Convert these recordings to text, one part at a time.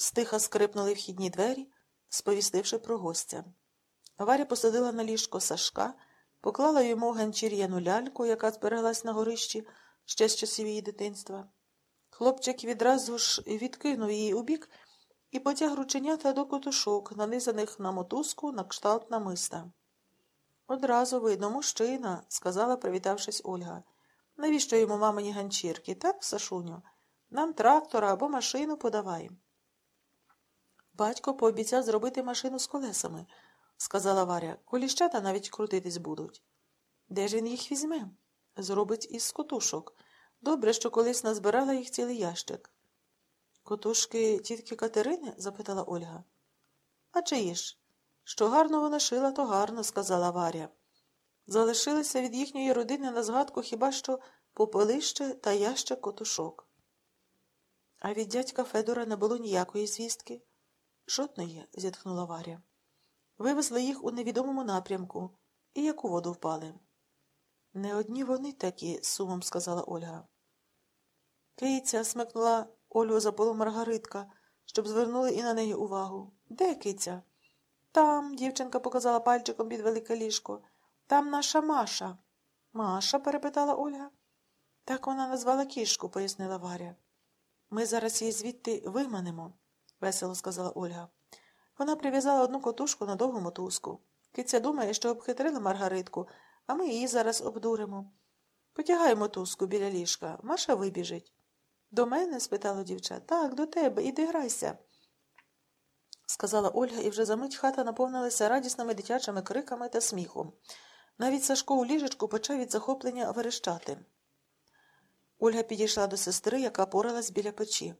стиха скрипнули вхідні двері, сповістивши про гостя. Варя посадила на ліжко Сашка, поклала йому ганчір'яну ляльку, яка збереглась на горищі ще з часів її дитинства. Хлопчик відразу ж відкинув її у бік і потяг рученята до котушок, нанизаних на мотузку на кшталт намиста. Одразу видно, мужчина, сказала, привітавшись Ольга. Навіщо йому мамині ганчірки? Так, Сашуню? Нам трактора або машину подавай. Батько пообіцяв зробити машину з колесами, сказала Варя. Коліщата навіть крутитись будуть. Де ж він їх візьме? Зробить із котушок. Добре, що колись назбирала їх цілий ящик. Котушки тітки Катерини? запитала Ольга. А чиї ж? Що гарно вона шила, то гарно, сказала Варя. Залишилися від їхньої родини на згадку хіба що попелище та ящик котушок. А від дядька Федора не було ніякої звістки. Жодної, зітхнула Варя. Вивезли їх у невідомому напрямку і як у воду впали. Не одні вони такі, сумом сказала Ольга. Киця смикнула Олю за полу Маргаритка, щоб звернули і на неї увагу. Де киця? Там, дівчинка показала пальчиком під велике ліжко. Там наша Маша. Маша? перепитала Ольга. Так вона назвала кішку, пояснила Варя. Ми зараз її звідти виманемо, весело сказала Ольга. Вона прив'язала одну котушку на довгу мотузку. Киця думає, що обхитрила Маргаритку, а ми її зараз обдуримо. Потягай мотузку біля ліжка. Маша вибіжить. До мене? спитала дівча. Так, до тебе, іди грайся, сказала Ольга, і вже за мить хата наповнилася радісними дитячими криками та сміхом. Навіть Сашко у ліжечку почав від захоплення верещати. Ольга підійшла до сестри, яка поралась біля печі.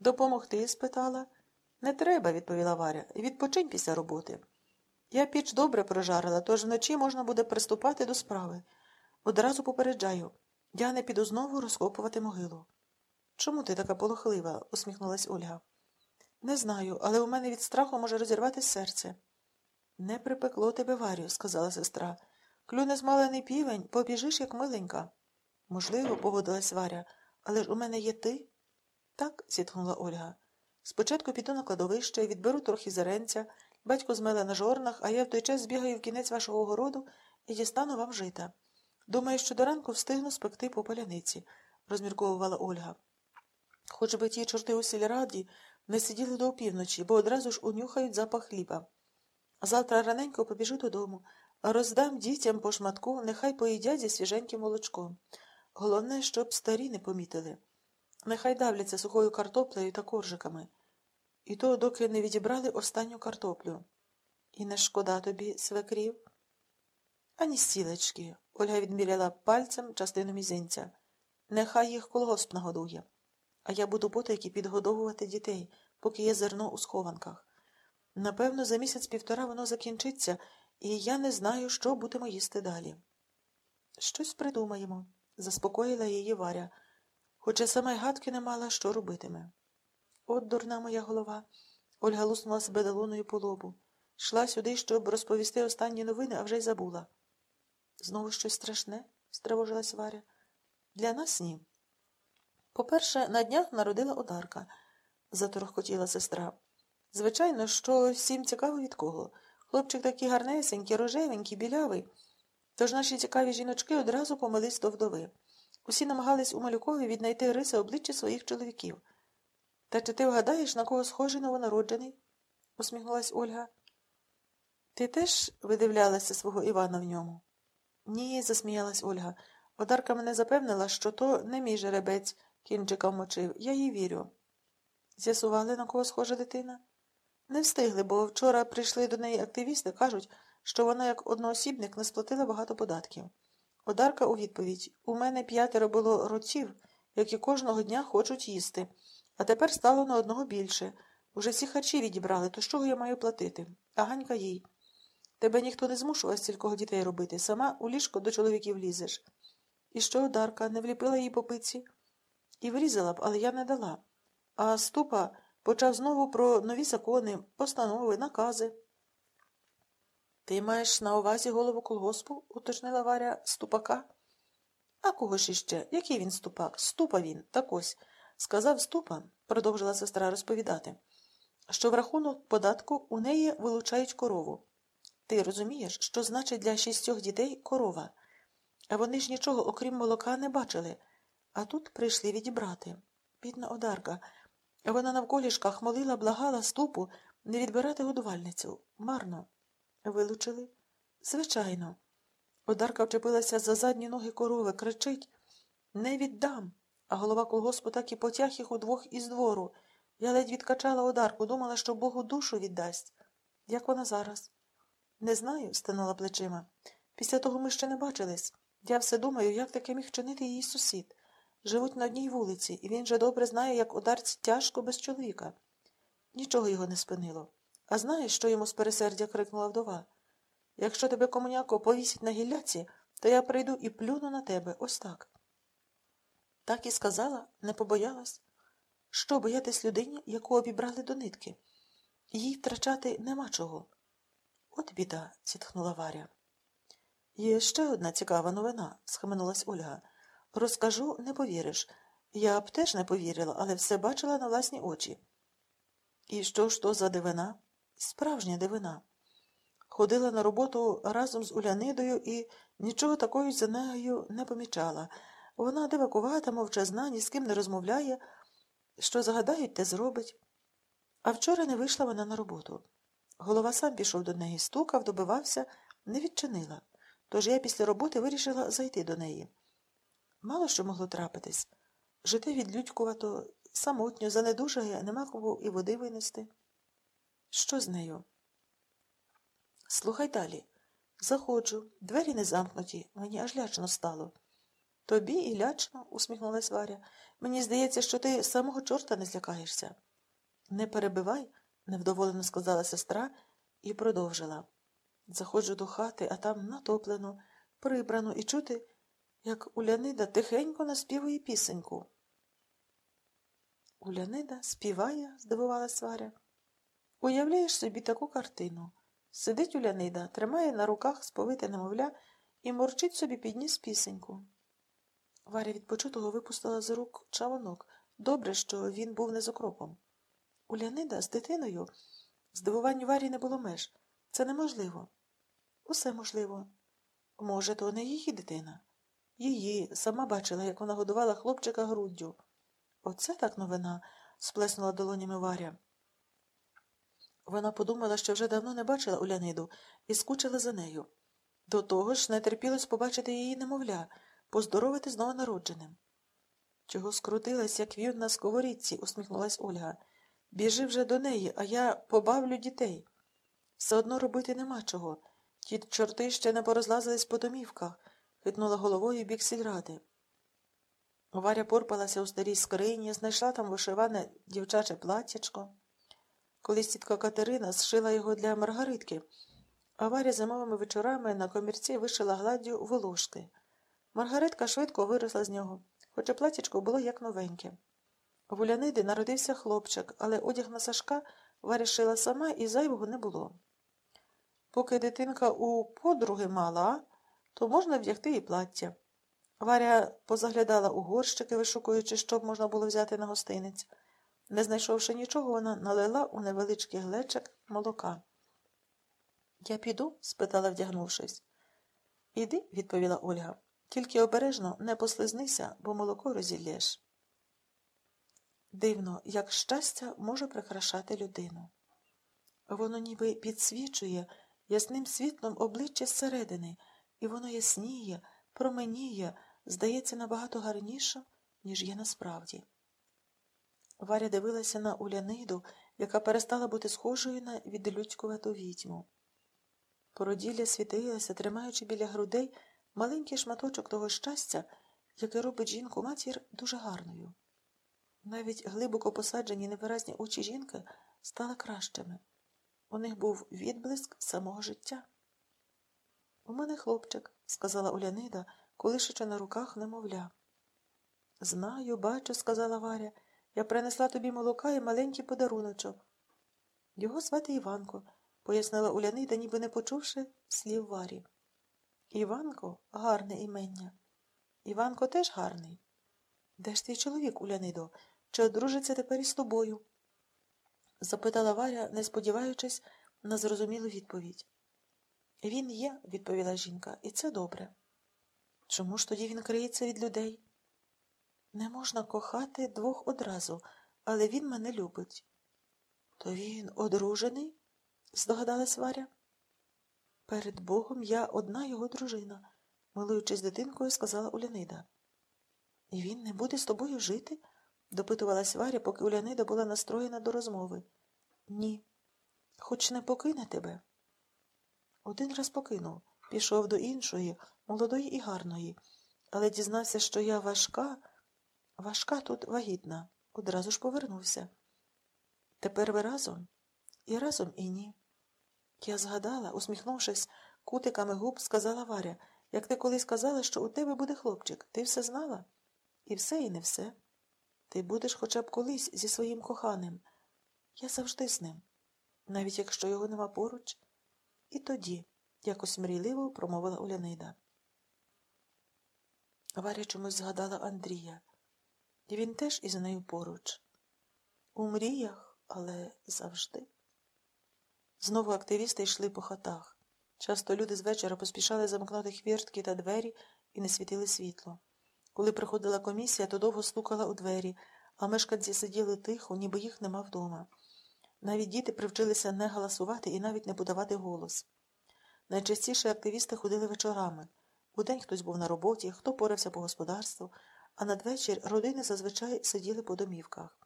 Допомогти? спитала. Не треба, відповіла Варя. Відпочинь після роботи. Я піч добре прожарила, тож вночі можна буде приступати до справи. Одразу попереджаю. Я не піду знову розкопувати могилу. Чому ти така полохлива? усміхнулась Ольга. Не знаю, але у мене від страху може розірватися серце. Не припекло тебе, Варю, сказала сестра. Клюне змалений півень, побіжиш, як миленька. Можливо, погодилась Варя, але ж у мене є ти? Так, зітхнула Ольга. Спочатку піду на кладовище, відберу трохи зеренця, батько змеле на жорнах, а я в той час збігаю в кінець вашого городу і дістану вам жита. Думаю, що до ранку встигну спекти по поляниці, розмірковувала Ольга. Хоч би ті чорти у сільраді не сиділи до опівночі, бо одразу ж унюхають запах хліба. Завтра раненько побіжу додому, роздам дітям по шматку, нехай поїдять зі свіженьким молочком. Головне, щоб старі не помітили. Нехай давляться сухою картоплею та коржиками. І то, доки не відібрали останню картоплю. І не шкода тобі, свекрів? Ані стілечки. Ольга відміряла пальцем частину мізинця. Нехай їх колгосп нагодує. А я буду потайки підгодовувати дітей, поки є зерно у схованках. Напевно, за місяць півтора воно закінчиться, і я не знаю, що будемо їсти далі. Щось придумаємо, заспокоїла її Варя, хоча сама й гадки не мала, що робитиме. От дурна моя голова. Ольга луснула себе долоною по лобу. Йшла сюди, щоб розповісти останні новини, а вже й забула. Знову щось страшне? стривожилась Варя. Для нас ні. По-перше, на днях народила одарка, заторохкотіла сестра. Звичайно, що всім цікаво від кого. Хлопчик такий гарнесенький, рожевенький, білявий. Тож наші цікаві жіночки одразу помились до вдови. Усі намагались у малюкові віднайти риси обличчя своїх чоловіків. Та чи ти вгадаєш, на кого схожий новонароджений? усміхнулась Ольга. Ти теж видивлялася свого Івана в ньому? Ні, засміялась Ольга. Одарка мене запевнила, що то не мій жеребець кінчика вмочив. Я їй вірю. З'ясували, на кого схожа дитина? Не встигли, бо вчора прийшли до неї активісти, кажуть, що вона, як одноосібник, не сплатила багато податків. Одарка у відповідь у мене п'ятеро було роців, які кожного дня хочуть їсти, а тепер стало на одного більше. Уже всі харчі відібрали, то з чого я маю платити? А ганька їй. Тебе ніхто не змушував стількох дітей робити, сама у ліжко до чоловіків лізеш. І що Одарка не вліпила їй по пиці? І врізала б, але я не дала. А ступа почав знову про нові закони, постанови, накази. Ти маєш на увазі голову колгоспу? уточнила Варя ступака. А кого ж іще? Який він ступак? Ступа він, так ось. Сказав ступа, продовжила сестра розповідати. що в рахунок податку у неї вилучають корову. Ти розумієш, що значить для шістьох дітей корова? А вони ж нічого, окрім молока, не бачили. А тут прийшли відібрати. Бідна одарка. Вона навколішках молила, благала ступу не відбирати годувальницю. Марно. Вилучили? Звичайно. Одарка вчепилася за задні ноги корови, кричить Не віддам. А голова колгоспу так і потяг їх удвох із двору. Я ледь відкачала одарку, думала, що Богу душу віддасть. Як вона зараз? Не знаю, стинула плечима. Після того ми ще не бачились. Я все думаю, як таке міг чинити її сусід. Живуть на одній вулиці, і він же добре знає, як ударці тяжко без чоловіка. Нічого його не спинило. А знаєш, що йому з пересердя крикнула вдова? Якщо тебе комуняко повісять на гілляці, то я прийду і плюну на тебе ось так. Так і сказала, не побоялась. Що боятись людині, яку обібрали до нитки? Їй втрачати нема чого. От біда, зітхнула Варя. Є ще одна цікава новина, схаменулась Ольга. Розкажу, не повіриш. Я б теж не повірила, але все бачила на власні очі. І що ж то за дивина? Справжня дивина. Ходила на роботу разом з Улянидою і нічого такої за нею не помічала. Вона дивакувата, мовчазна, ні з ким не розмовляє, що загадають, те зробить. А вчора не вийшла вона на роботу. Голова сам пішов до неї, стукав, добивався, не відчинила. Тож я після роботи вирішила зайти до неї. Мало що могло трапитись. Жити відлюдькувато, самотньо, занедужає, нема кому і води винести. Що з нею? Слухай далі. Заходжу, двері не замкнуті, мені аж лячно стало. Тобі і лячно, усміхнулась Варя. Мені здається, що ти самого чорта не злякаєшся. Не перебивай, невдоволено сказала сестра і продовжила. Заходжу до хати, а там натоплено, прибрано і чути, як Улянида тихенько наспівує пісеньку. Улянида співає, здивувалась Варя. Уявляєш собі таку картину. Сидить Улянида, тримає на руках сповите немовля і морчить собі підніс пісеньку. Варя від почутого випустила з рук чавонок. Добре, що він був не з окропом. Улянида з дитиною. Здивуванню Варі не було меж. Це неможливо. Усе можливо. Може, то не її дитина. Її сама бачила, як вона годувала хлопчика груддю. Оце так новина, сплеснула долонями Варя. Вона подумала, що вже давно не бачила Уляниду, і скучила за нею. До того ж не терпілось побачити її немовля, поздоровити з новонародженим. Чого скрутилась, як в'юн на сковорідці, усміхнулась Ольга. Біжи вже до неї, а я побавлю дітей. Все одно робити нема чого. Ті чорти ще не порозлазились по домівках, хитнула головою бік сільради. Варя порпалася у старій скрині, знайшла там вишиване дівчаче платтячко. Колись тітка Катерина зшила його для Маргаритки, а Варя зимовими вечорами на комірці вишила гладдю волошки. Маргаритка швидко виросла з нього, хоча платтячко було як новеньке. В Уляниди народився хлопчик, але одяг на Сашка Варя шила сама і зайвого не було. Поки дитинка у подруги мала, то можна вдягти і плаття. Варя позаглядала у горщики, вишукуючи, що можна було взяти на гостиниць. Не знайшовши нічого, вона налила у невеличкий глечик молока. Я піду? спитала, вдягнувшись. Іди, відповіла Ольга. Тільки обережно не послизнися, бо молоко розіллєш. Дивно, як щастя може прикрашати людину. Воно ніби підсвічує ясним світлом обличчя зсередини, і воно ясніє, променіє, здається набагато гарніше, ніж є насправді. Варя дивилася на Уляниду, яка перестала бути схожою на відлюдькувату відьму. Породілля світилася, тримаючи біля грудей маленький шматочок того щастя, яке робить жінку матір дуже гарною. Навіть глибоко посаджені невиразні очі жінки стали кращими. У них був відблиск самого життя. У мене хлопчик, сказала Улянида, колишучи на руках немовля. Знаю, бачу, сказала Варя. Я принесла тобі молока і маленький подаруночок. Його звати Іванко, пояснила Улянида, ніби не почувши слів Варі. Іванко гарне імення. Іванко теж гарний. Де ж твій чоловік, Улянидо? Чи одружиться тепер із тобою? запитала Варя, не сподіваючись на зрозумілу відповідь. Він є, відповіла жінка, і це добре. Чому ж тоді він криється від людей? Не можна кохати двох одразу, але він мене любить. То він одружений? здогадалась Варя. Перед Богом я одна його дружина, милуючись дитинкою, сказала Улянида. І він не буде з тобою жити? допитувалась Варя, поки Улянида була настроєна до розмови. Ні, хоч не покине тебе. Один раз покинув, пішов до іншої, молодої і гарної, але дізнався, що я важка, важка тут вагітна, одразу ж повернувся. Тепер ви разом? І разом і ні. Я згадала, усміхнувшись, кутиками губ, сказала Варя, як ти колись казала, що у тебе буде хлопчик. Ти все знала? І все, і не все. Ти будеш хоча б колись зі своїм коханим. Я завжди з ним, навіть якщо його нема поруч. І тоді, якось мрійливо промовила Улянида. Варя чомусь згадала Андрія, і він теж із нею поруч. У мріях, але завжди. Знову активісти йшли по хатах. Часто люди з вечора поспішали замкнути хвіртки та двері і не світили світло. Коли приходила комісія, то довго стукала у двері, а мешканці сиділи тихо, ніби їх нема вдома. Навіть діти привчилися не галасувати і навіть не подавати голос. Найчастіше активісти ходили вечорами. Удень хтось був на роботі, хто порався по господарству, а надвечір родини зазвичай сиділи по домівках.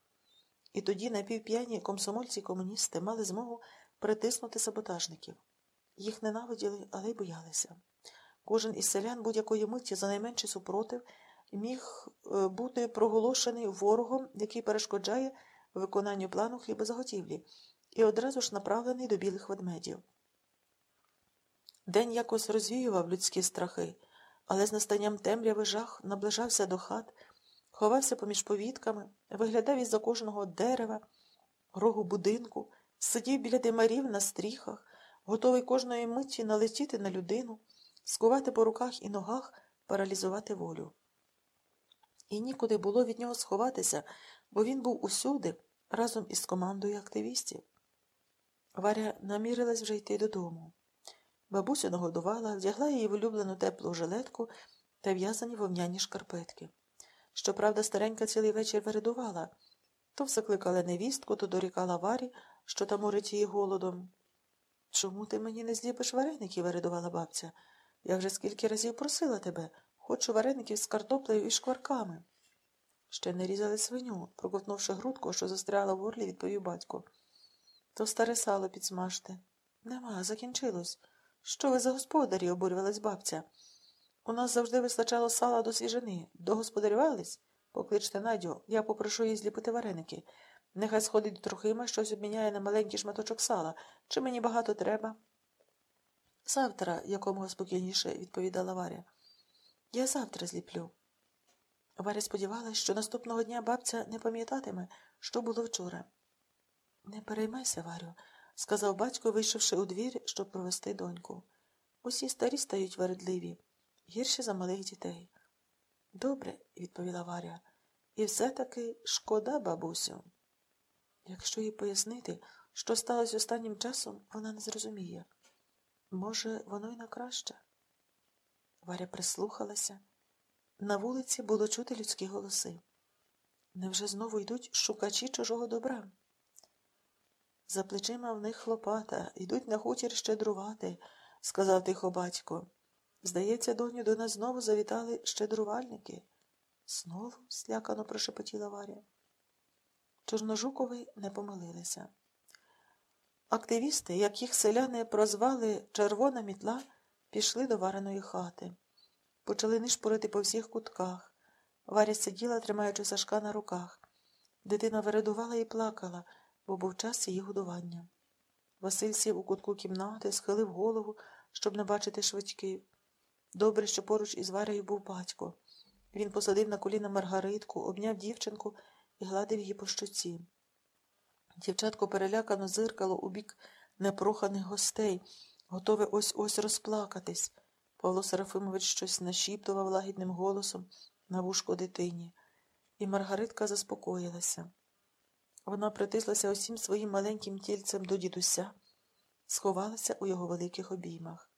І тоді напівп'яні комсомольці комуністи мали змогу притиснути саботажників. Їх ненавиділи, але й боялися. Кожен із селян будь-якої миті за найменший супротив міг е, бути проголошений ворогом, який перешкоджає виконанню плану хлібозаготівлі, і одразу ж направлений до білих ведмедів. День якось розвіював людські страхи, але з настанням темряви жах наближався до хат, ховався поміж повітками, виглядав із за кожного дерева, рогу будинку, сидів біля димарів на стріхах, готовий кожної миті налетіти на людину, скувати по руках і ногах, паралізувати волю. І нікуди було від нього сховатися, бо він був усюди разом із командою активістів. Варя намірилась вже йти додому. Бабусю нагодувала, вдягла її в улюблену теплу жилетку та в'язані вовняні шкарпетки. Щоправда, старенька цілий вечір вередувала. То все кликала невістку, то дорікала Варі, що тамурить її голодом. Чому ти мені не зліпиш вареників? вередувала бабця. Я вже скільки разів просила тебе. Хочу вареників з картоплею і шкварками. Ще не різали свиню, проковтнувши грудку, що застряла в горлі, відповів батько. То старе сало підсмажте. Нема, закінчилось. Що ви за господарі? обурювалась бабця. У нас завжди вистачало сала до свіжини. Догосподарювались? Покличте Надю, я попрошу її зліпити вареники. Нехай сходить до трохима, щось обміняє на маленький шматочок сала. Чи мені багато треба? Завтра, якомога спокійніше, відповідала Варя. Я завтра зліплю. Варя сподівалась, що наступного дня бабця не пам'ятатиме, що було вчора. Не переймайся, Варю, сказав батько, вийшовши у двір, щоб провести доньку. Усі старі стають вередливі, гірше за малих дітей. Добре, відповіла Варя, і все-таки шкода, бабусю. Якщо їй пояснити, що сталося останнім часом, вона не зрозуміє. Може, воно й на краще. Варя прислухалася. На вулиці було чути людські голоси. Невже знову йдуть шукачі чужого добра? За плечима в них хлопата, йдуть на хутір щедрувати, сказав тихо батько. Здається, доню, до нас знову завітали щедрувальники. Знову? слякано прошепотіла Варя. Чорножукови не помилилися. Активісти, яких селяни прозвали червона мітла, пішли до вареної хати. Почали нишпорити по всіх кутках. Варя сиділа, тримаючи Сашка на руках. Дитина вередувала і плакала, бо був час її годування. Василь сів у кутку кімнати, схилив голову, щоб не бачити швидків. Добре, що поруч із Варею був батько. Він посадив на коліна Маргаритку, обняв дівчинку і гладив її по щоці. Дівчатко перелякано зиркало у бік непроханих гостей, готове ось ось розплакатись. Павло Серафимович щось нашіптував лагідним голосом на вушко дитині, і Маргаритка заспокоїлася. Вона притислася усім своїм маленьким тільцем до дідуся, сховалася у його великих обіймах.